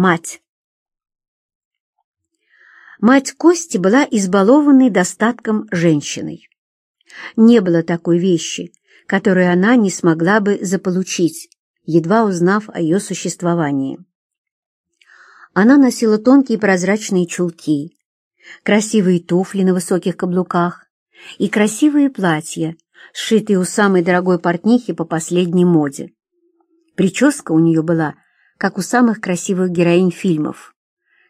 Мать. Мать Кости была избалованной достатком женщиной. Не было такой вещи, которую она не смогла бы заполучить, едва узнав о ее существовании. Она носила тонкие прозрачные чулки, красивые туфли на высоких каблуках и красивые платья, сшитые у самой дорогой портнихи по последней моде. Прическа у нее была, как у самых красивых героинь фильмов,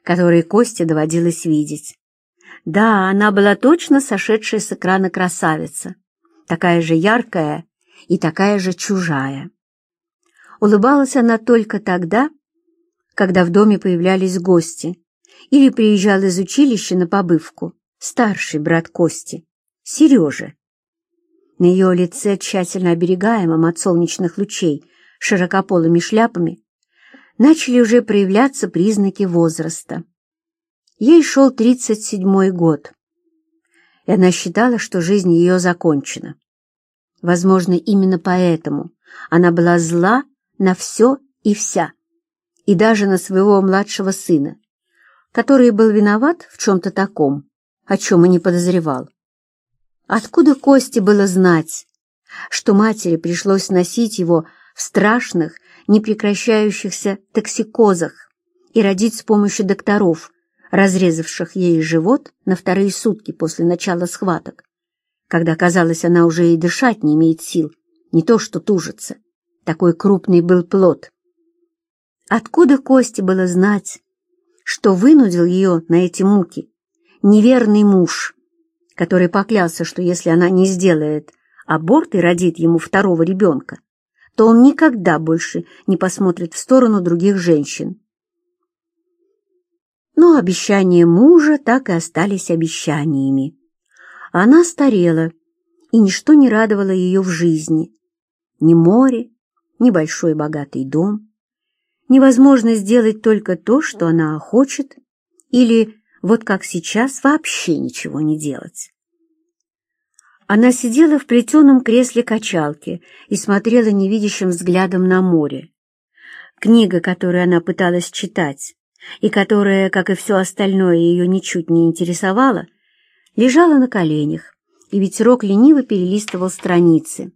которые Косте доводилось видеть. Да, она была точно сошедшая с экрана красавица, такая же яркая и такая же чужая. Улыбалась она только тогда, когда в доме появлялись гости или приезжал из училища на побывку старший брат Кости, Сережа. На ее лице, тщательно оберегаемом от солнечных лучей, широкополыми шляпами, начали уже проявляться признаки возраста. Ей шел тридцать седьмой год, и она считала, что жизнь ее закончена. Возможно, именно поэтому она была зла на все и вся, и даже на своего младшего сына, который был виноват в чем-то таком, о чем и не подозревал. Откуда Косте было знать, что матери пришлось носить его в страшных, непрекращающихся токсикозах и родить с помощью докторов, разрезавших ей живот на вторые сутки после начала схваток, когда, казалось, она уже и дышать не имеет сил, не то что тужится. Такой крупный был плод. Откуда Косте было знать, что вынудил ее на эти муки неверный муж, который поклялся, что если она не сделает аборт и родит ему второго ребенка, то он никогда больше не посмотрит в сторону других женщин. Но обещания мужа так и остались обещаниями. Она старела, и ничто не радовало ее в жизни. Ни море, ни большой богатый дом. Невозможно сделать только то, что она хочет, или, вот как сейчас, вообще ничего не делать. Она сидела в плетеном кресле качалки и смотрела невидящим взглядом на море. Книга, которую она пыталась читать, и которая, как и все остальное, ее ничуть не интересовала, лежала на коленях, и ветерок лениво перелистывал страницы.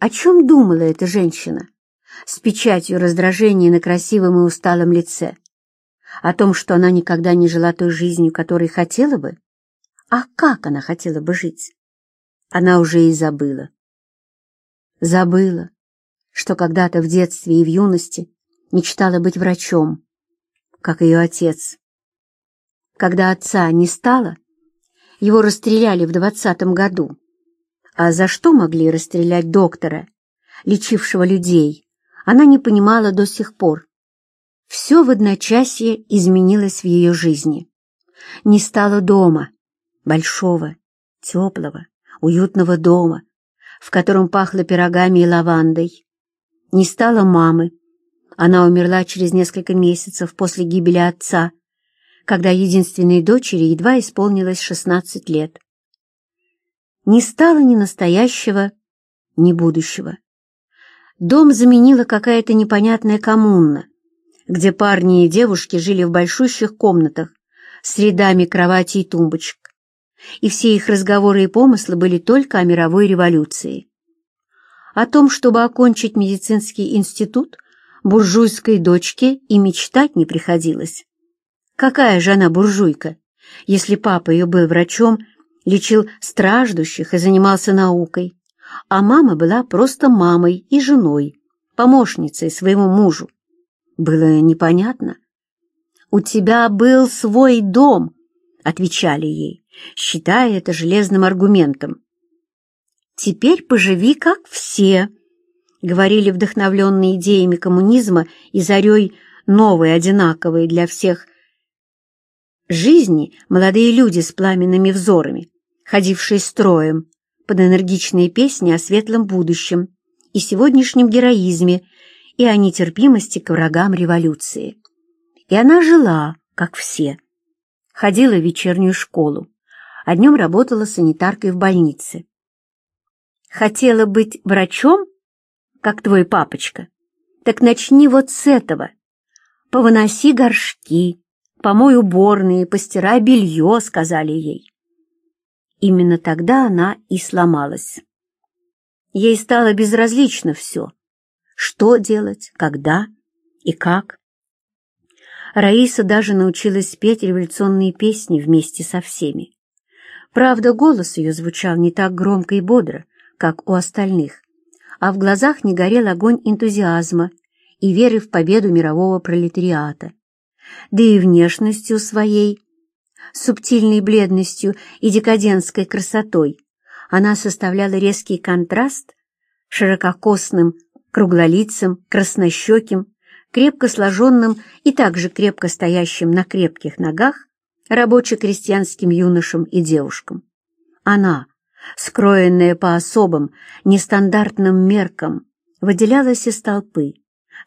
О чем думала эта женщина с печатью раздражения на красивом и усталом лице? О том, что она никогда не жила той жизнью, которой хотела бы? А как она хотела бы жить? Она уже и забыла. Забыла, что когда-то в детстве и в юности мечтала быть врачом, как ее отец. Когда отца не стало, его расстреляли в двадцатом году. А за что могли расстрелять доктора, лечившего людей, она не понимала до сих пор. Все в одночасье изменилось в ее жизни. Не стало дома, большого, теплого, уютного дома, в котором пахло пирогами и лавандой. Не стало мамы. Она умерла через несколько месяцев после гибели отца, когда единственной дочери едва исполнилось 16 лет. Не стало ни настоящего, ни будущего. Дом заменила какая-то непонятная коммуна, где парни и девушки жили в большущих комнатах с рядами кроватей и тумбочек и все их разговоры и помыслы были только о мировой революции. О том, чтобы окончить медицинский институт, буржуйской дочке и мечтать не приходилось. Какая же она буржуйка, если папа ее был врачом, лечил страждущих и занимался наукой, а мама была просто мамой и женой, помощницей своему мужу. Было непонятно. «У тебя был свой дом», — отвечали ей считая это железным аргументом. «Теперь поживи, как все», — говорили вдохновленные идеями коммунизма и зарей новой, одинаковой для всех жизни молодые люди с пламенными взорами, ходившие строем под энергичные песни о светлом будущем и сегодняшнем героизме и о нетерпимости к врагам революции. И она жила, как все, ходила в вечернюю школу, а днем работала санитаркой в больнице. Хотела быть врачом, как твой папочка? Так начни вот с этого. повыноси горшки, помой уборные, постирай белье», — сказали ей. Именно тогда она и сломалась. Ей стало безразлично все. Что делать, когда и как. Раиса даже научилась петь революционные песни вместе со всеми. Правда, голос ее звучал не так громко и бодро, как у остальных, а в глазах не горел огонь энтузиазма и веры в победу мирового пролетариата. Да и внешностью своей, субтильной бледностью и декадентской красотой, она составляла резкий контраст ширококосным, круглолицым, краснощеким, крепко сложенным и также крепко стоящим на крепких ногах рабоче-крестьянским юношам и девушкам. Она, скроенная по особым, нестандартным меркам, выделялась из толпы,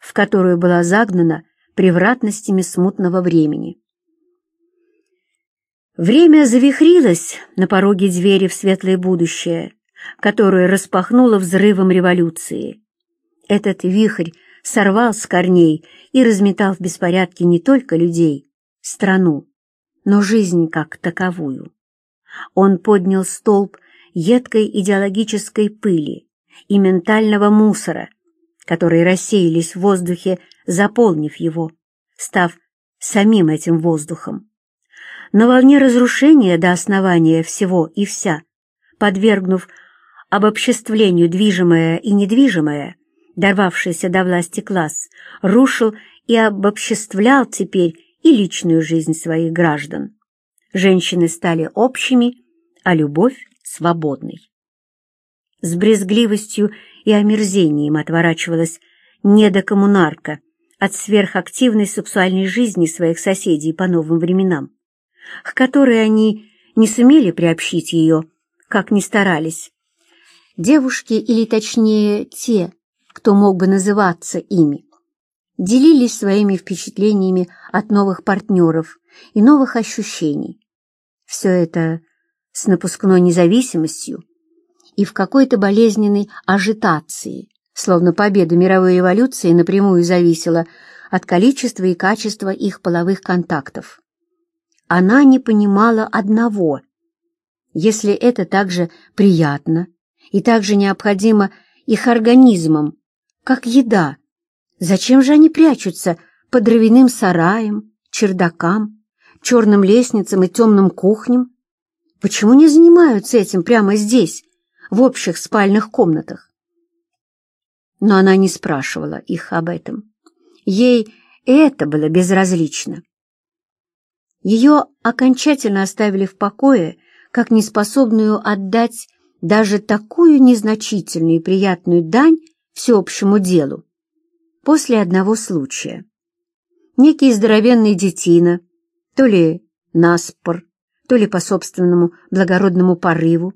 в которую была загнана превратностями смутного времени. Время завихрилось на пороге двери в светлое будущее, которое распахнуло взрывом революции. Этот вихрь сорвал с корней и разметал в беспорядке не только людей, страну, но жизнь как таковую. Он поднял столб едкой идеологической пыли и ментального мусора, которые рассеялись в воздухе, заполнив его, став самим этим воздухом. На волне разрушения до основания всего и вся, подвергнув обобществлению движимое и недвижимое, дорвавшийся до власти класс, рушил и обобществлял теперь и личную жизнь своих граждан. Женщины стали общими, а любовь — свободной. С брезгливостью и омерзением отворачивалась недокоммунарка от сверхактивной сексуальной жизни своих соседей по новым временам, к которой они не сумели приобщить ее, как ни старались. Девушки, или точнее те, кто мог бы называться ими, делились своими впечатлениями от новых партнеров и новых ощущений. Все это с напускной независимостью и в какой-то болезненной ажитации, словно победа мировой революции напрямую зависела от количества и качества их половых контактов. Она не понимала одного. Если это также приятно и также необходимо их организмам, как еда, Зачем же они прячутся под дровяным сараем, чердакам, черным лестницам и темным кухням? Почему не занимаются этим прямо здесь, в общих спальных комнатах? Но она не спрашивала их об этом. Ей это было безразлично. Ее окончательно оставили в покое, как неспособную отдать даже такую незначительную и приятную дань всеобщему делу, после одного случая. Некий здоровенный детина, то ли наспор, то ли по собственному благородному порыву,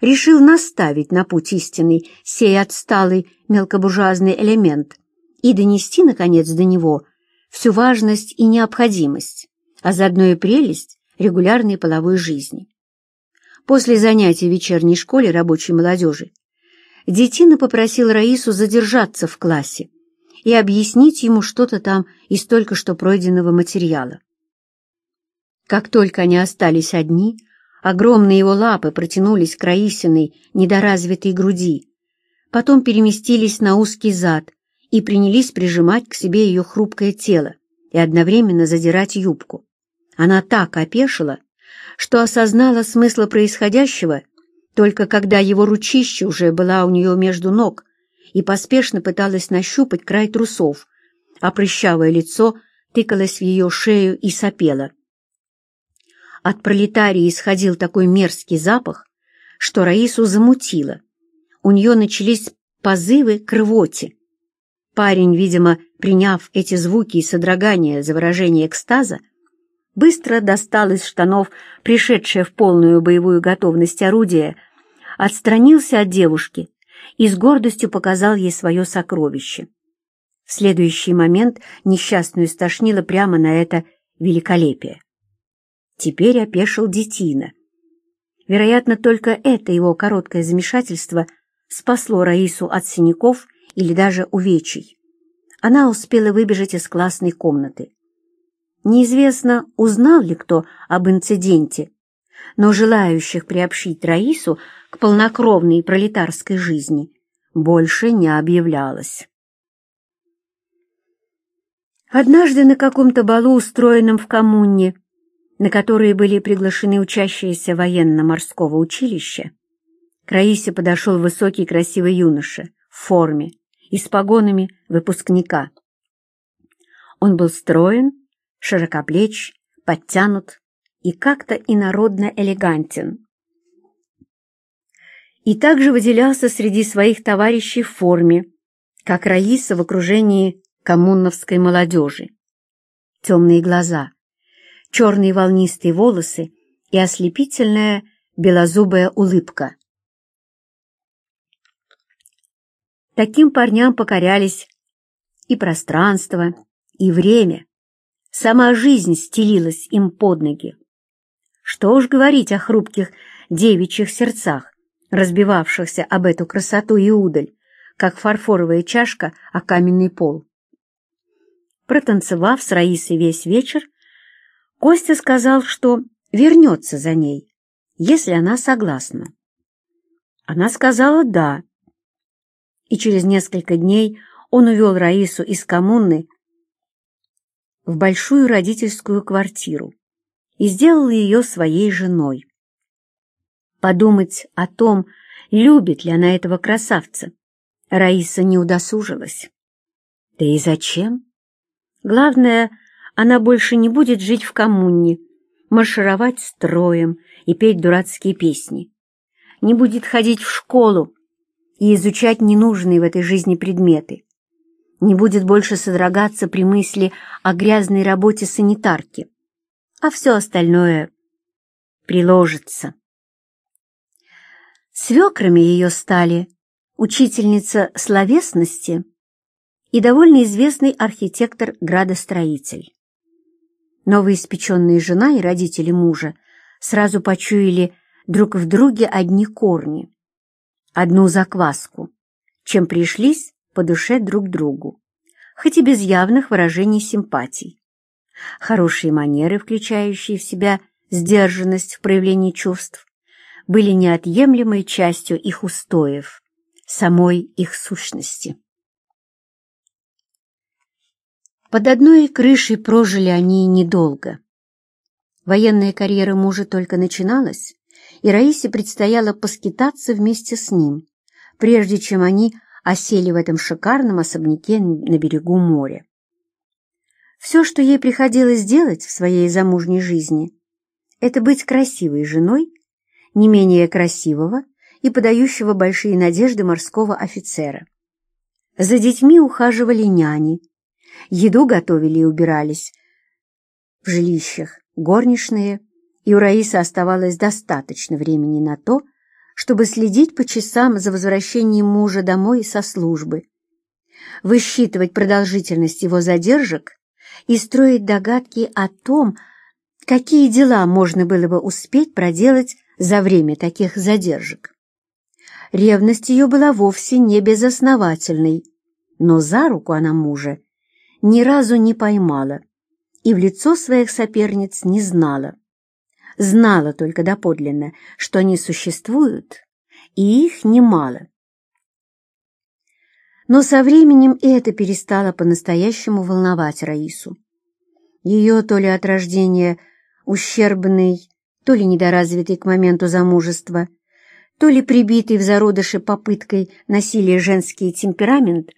решил наставить на путь истинный сей отсталый мелкобуржуазный элемент и донести, наконец, до него всю важность и необходимость, а заодно и прелесть регулярной половой жизни. После занятий в вечерней школе рабочей молодежи детина попросил Раису задержаться в классе, и объяснить ему что-то там из только что пройденного материала. Как только они остались одни, огромные его лапы протянулись к Раисиной недоразвитой груди, потом переместились на узкий зад и принялись прижимать к себе ее хрупкое тело и одновременно задирать юбку. Она так опешила, что осознала смысл происходящего только когда его ручище уже была у нее между ног, и поспешно пыталась нащупать край трусов, а прыщавое лицо тыкалось в ее шею и сопело. От пролетарии исходил такой мерзкий запах, что Раису замутило. У нее начались позывы к рвоте. Парень, видимо, приняв эти звуки и содрогания за выражение экстаза, быстро достал из штанов пришедшее в полную боевую готовность орудие, отстранился от девушки и с гордостью показал ей свое сокровище. В следующий момент несчастную стошнило прямо на это великолепие. Теперь опешил детина. Вероятно, только это его короткое замешательство спасло Раису от синяков или даже увечий. она успела выбежать из классной комнаты. Неизвестно, узнал ли кто об инциденте, но желающих приобщить Раису полнокровной пролетарской жизни больше не объявлялось. Однажды на каком-то балу, устроенном в коммуне, на которые были приглашены учащиеся военно-морского училища, к Раисе подошел высокий красивый юноша в форме и с погонами выпускника. Он был строен, широкоплеч, подтянут и как-то инородно элегантен. И также выделялся среди своих товарищей в форме, как Раиса в окружении коммуновской молодежи. Темные глаза, черные волнистые волосы и ослепительная белозубая улыбка. Таким парням покорялись и пространство, и время. Сама жизнь стелилась им под ноги. Что уж говорить о хрупких девичьих сердцах, разбивавшихся об эту красоту и удаль, как фарфоровая чашка о каменный пол. Протанцевав с Раисой весь вечер, Костя сказал, что вернется за ней, если она согласна. Она сказала «да», и через несколько дней он увел Раису из коммуны в большую родительскую квартиру и сделал ее своей женой. Подумать о том, любит ли она этого красавца, Раиса не удосужилась. Да и зачем? Главное, она больше не будет жить в коммуне, маршировать строем и петь дурацкие песни. Не будет ходить в школу и изучать ненужные в этой жизни предметы. Не будет больше содрогаться при мысли о грязной работе санитарки а все остальное приложится. Свекрами ее стали учительница словесности и довольно известный архитектор-градостроитель. Новоиспеченная жена и родители мужа сразу почуяли друг в друге одни корни, одну закваску, чем пришлись по душе друг другу, хоть и без явных выражений симпатий. Хорошие манеры, включающие в себя сдержанность в проявлении чувств, были неотъемлемой частью их устоев, самой их сущности. Под одной крышей прожили они недолго. Военная карьера мужа только начиналась, и Раисе предстояло поскитаться вместе с ним, прежде чем они осели в этом шикарном особняке на берегу моря. Все, что ей приходилось делать в своей замужней жизни, это быть красивой женой, не менее красивого и подающего большие надежды морского офицера. За детьми ухаживали няни, еду готовили и убирались в жилищах горничные, и у Раисы оставалось достаточно времени на то, чтобы следить по часам за возвращением мужа домой со службы, высчитывать продолжительность его задержек и строить догадки о том, какие дела можно было бы успеть проделать за время таких задержек. Ревность ее была вовсе не безосновательной, но за руку она мужа ни разу не поймала и в лицо своих соперниц не знала. Знала только доподлинно, что они существуют, и их немало. Но со временем это перестало по-настоящему волновать Раису. Ее то ли от рождения ущербный, то ли недоразвитый к моменту замужества, то ли прибитый в зародыше попыткой насилия женский темперамент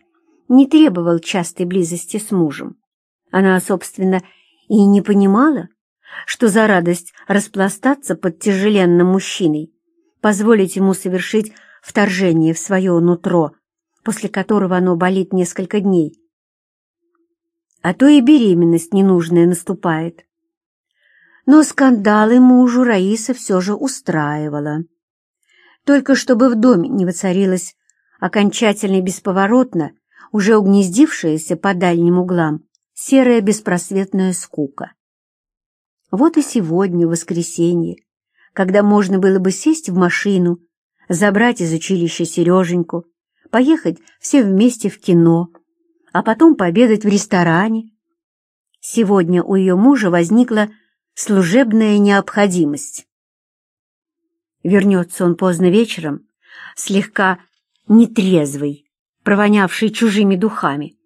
не требовал частой близости с мужем. Она, собственно, и не понимала, что за радость распластаться под тяжеленным мужчиной, позволить ему совершить вторжение в свое нутро после которого оно болит несколько дней. А то и беременность ненужная наступает. Но скандалы мужу Раиса все же устраивала. Только чтобы в доме не воцарилась окончательно и бесповоротно, уже угнездившаяся по дальним углам, серая беспросветная скука. Вот и сегодня, в воскресенье, когда можно было бы сесть в машину, забрать из училища Сереженьку, поехать все вместе в кино, а потом пообедать в ресторане. Сегодня у ее мужа возникла служебная необходимость. Вернется он поздно вечером, слегка нетрезвый, провонявший чужими духами,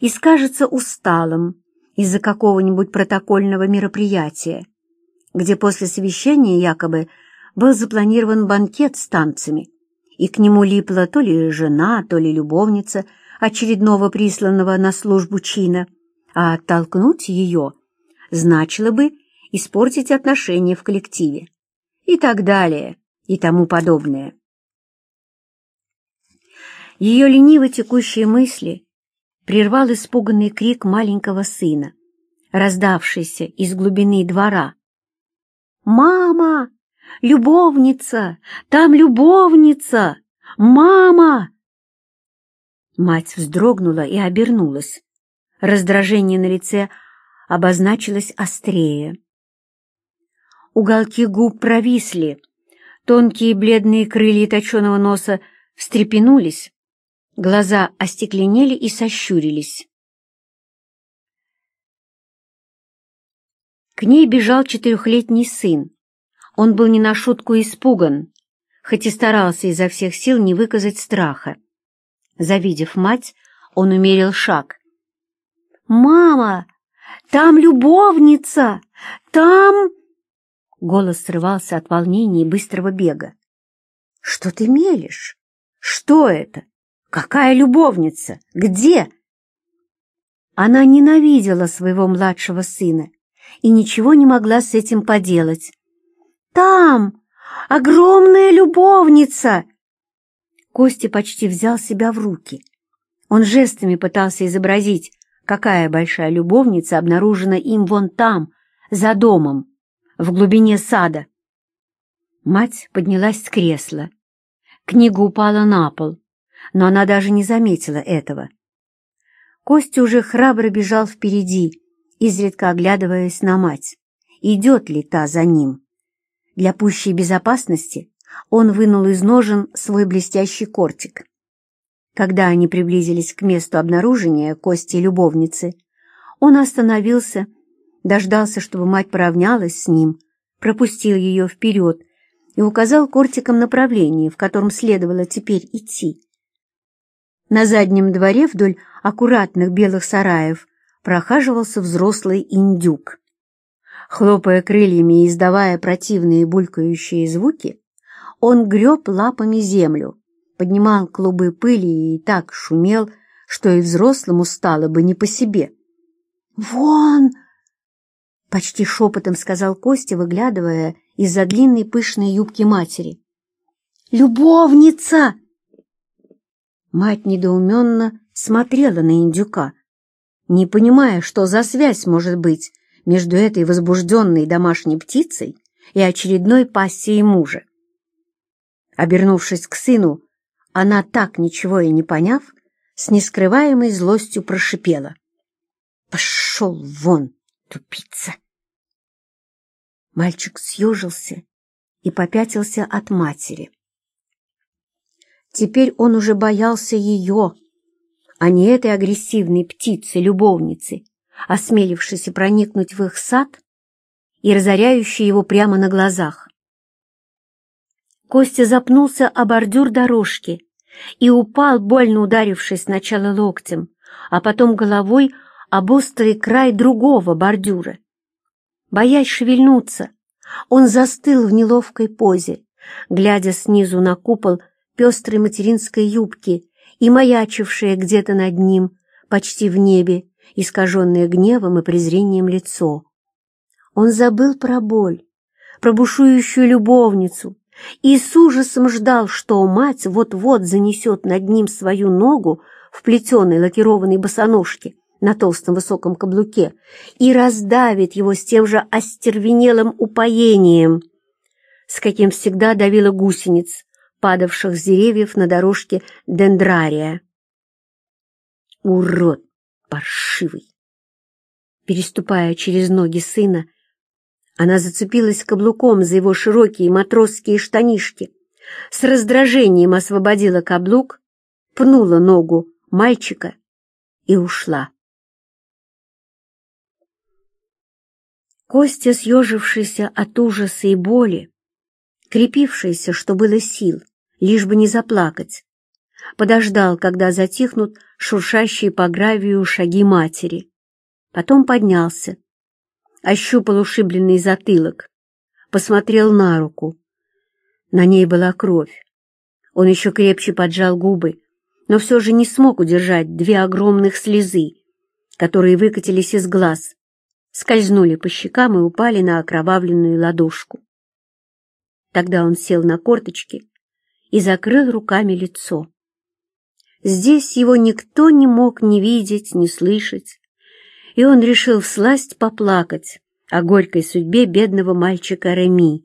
и скажется усталым из-за какого-нибудь протокольного мероприятия, где после совещания якобы был запланирован банкет с танцами, и к нему липла то ли жена, то ли любовница очередного присланного на службу чина, а оттолкнуть ее значило бы испортить отношения в коллективе и так далее и тому подобное. Ее лениво текущие мысли прервал испуганный крик маленького сына, раздавшийся из глубины двора. «Мама! Любовница! Там любовница! Мама!» Мать вздрогнула и обернулась. Раздражение на лице обозначилось острее. Уголки губ провисли, тонкие бледные крылья точеного носа встрепенулись, глаза остекленели и сощурились. К ней бежал четырехлетний сын. Он был не на шутку испуган, хоть и старался изо всех сил не выказать страха. Завидев мать, он умерил шаг. «Мама, там любовница! Там...» Голос срывался от волнения и быстрого бега. «Что ты мелешь? Что это? Какая любовница? Где?» Она ненавидела своего младшего сына и ничего не могла с этим поделать. «Там! Огромная любовница!» Костя почти взял себя в руки. Он жестами пытался изобразить, какая большая любовница обнаружена им вон там, за домом, в глубине сада. Мать поднялась с кресла. Книга упала на пол, но она даже не заметила этого. Костя уже храбро бежал впереди, изредка оглядываясь на мать. Идет ли та за ним? Для пущей безопасности он вынул из ножен свой блестящий кортик. Когда они приблизились к месту обнаружения кости любовницы, он остановился, дождался, чтобы мать поравнялась с ним, пропустил ее вперед и указал кортиком направление, в котором следовало теперь идти. На заднем дворе вдоль аккуратных белых сараев прохаживался взрослый индюк. Хлопая крыльями и издавая противные булькающие звуки, он греб лапами землю, поднимал клубы пыли и так шумел, что и взрослому стало бы не по себе. «Вон!» — почти шепотом сказал Костя, выглядывая из-за длинной пышной юбки матери. «Любовница!» Мать недоуменно смотрела на индюка, не понимая, что за связь может быть между этой возбужденной домашней птицей и очередной пассией мужа. Обернувшись к сыну, она, так ничего и не поняв, с нескрываемой злостью прошипела. «Пошел вон, тупица!» Мальчик съежился и попятился от матери. Теперь он уже боялся ее, а не этой агрессивной птицы-любовницы, осмелившейся проникнуть в их сад и разоряющей его прямо на глазах. Костя запнулся о бордюр дорожки и упал, больно ударившись сначала локтем, а потом головой об острый край другого бордюра. Боясь шевельнуться, он застыл в неловкой позе, глядя снизу на купол пестрой материнской юбки и маячившее где-то над ним, почти в небе, искаженное гневом и презрением лицо. Он забыл про боль, про бушующую любовницу, и с ужасом ждал, что мать вот-вот занесет над ним свою ногу в плетеной лакированной босоножке на толстом высоком каблуке и раздавит его с тем же остервенелым упоением, с каким всегда давила гусениц, падавших с деревьев на дорожке дендрария. Урод паршивый! Переступая через ноги сына, она зацепилась каблуком за его широкие матросские штанишки, с раздражением освободила каблук, пнула ногу мальчика и ушла. Костя, съежившийся от ужаса и боли, крепившийся, что было сил, лишь бы не заплакать, подождал, когда затихнут шуршащие по гравию шаги матери. Потом поднялся, ощупал ушибленный затылок, посмотрел на руку. На ней была кровь. Он еще крепче поджал губы, но все же не смог удержать две огромных слезы, которые выкатились из глаз, скользнули по щекам и упали на окровавленную ладошку. Тогда он сел на корточки и закрыл руками лицо. Здесь его никто не мог ни видеть, ни слышать, и он решил всласть поплакать о горькой судьбе бедного мальчика Реми,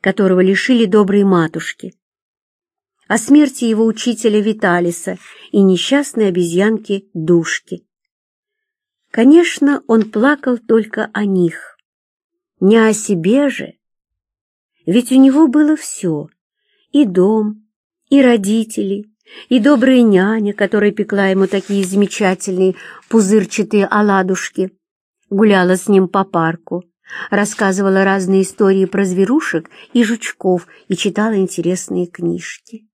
которого лишили доброй матушки, о смерти его учителя Виталиса и несчастной обезьянки Душки. Конечно, он плакал только о них, не о себе же, ведь у него было все — и дом, и родители, и добрая няня, которая пекла ему такие замечательные пузырчатые оладушки, гуляла с ним по парку, рассказывала разные истории про зверушек и жучков и читала интересные книжки.